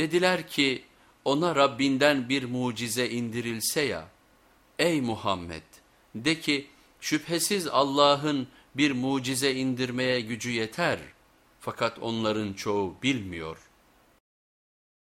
Dediler ki ona Rabbinden bir mucize indirilse ya, ey Muhammed de ki şüphesiz Allah'ın bir mucize indirmeye gücü yeter fakat onların çoğu bilmiyor.''